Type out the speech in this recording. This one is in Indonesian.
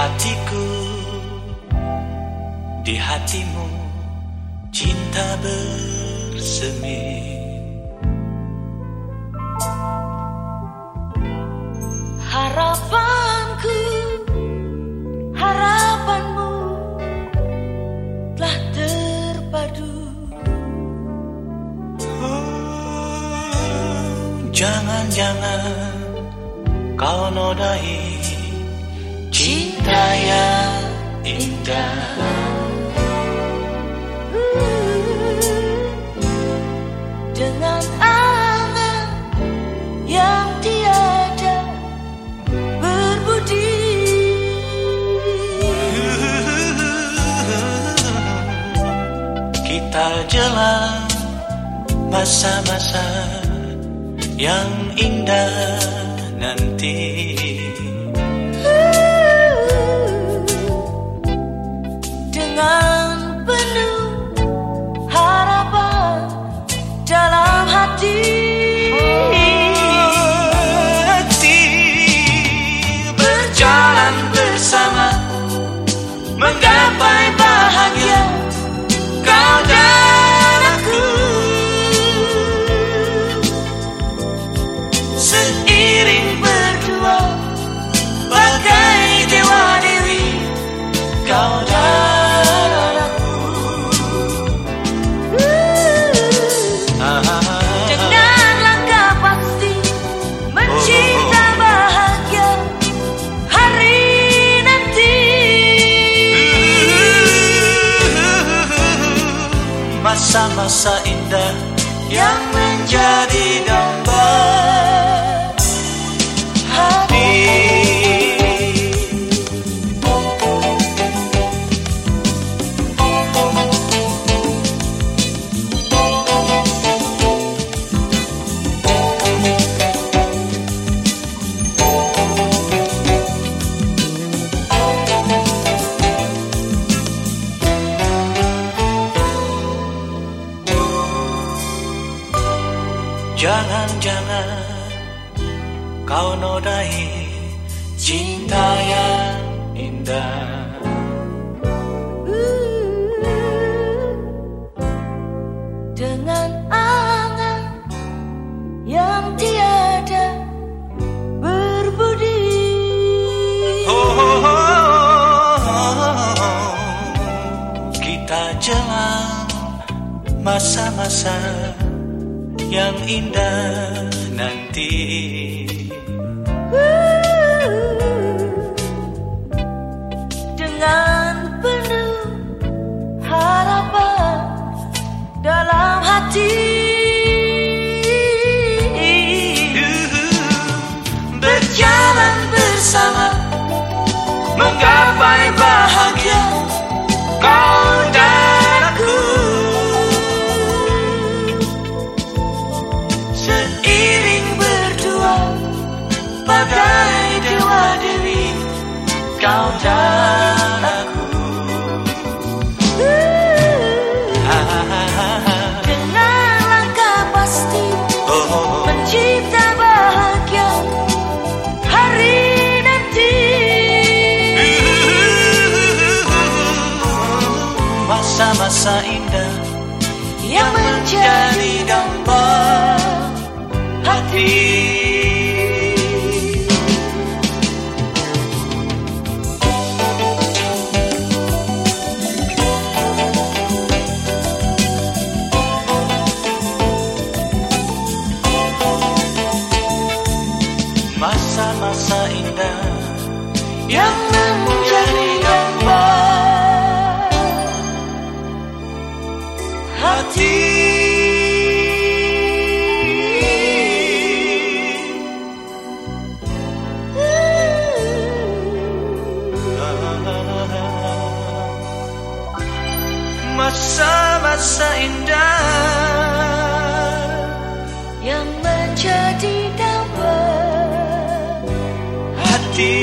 Hatiku Di hatimu Cinta bersemi. Harapanku Harapanmu Telah terpadu. Jangan-jangan Kau nodai Cinta yang indah. Dengan angan yang tiada berbudi. Kita jelang masa-masa yang indah Masa-masa indah yang menjadi gambar Jangan-jangan kau nodai cinta yang indah Dengan angan yang tiada berbudi oh, oh, oh, oh. Kita jelang masa-masa yang indah nanti Jadi gambar hati Masa-masa indah yang menjadi gambar hati. Masa-masa indah Yang menjadi damai hati